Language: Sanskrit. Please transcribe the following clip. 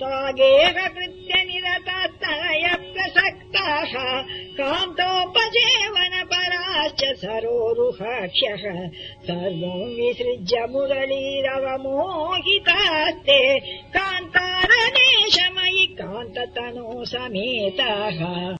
त्वागेव कृत्य निरतात्तयप्रसक्ताः कान्तोपजेवन पराश्च सरोरुहाख्यः सर्वम् विसृज्य मुरलीरवमोहितास्ते कान्तारनेशमयि कान्ततनो समेताः।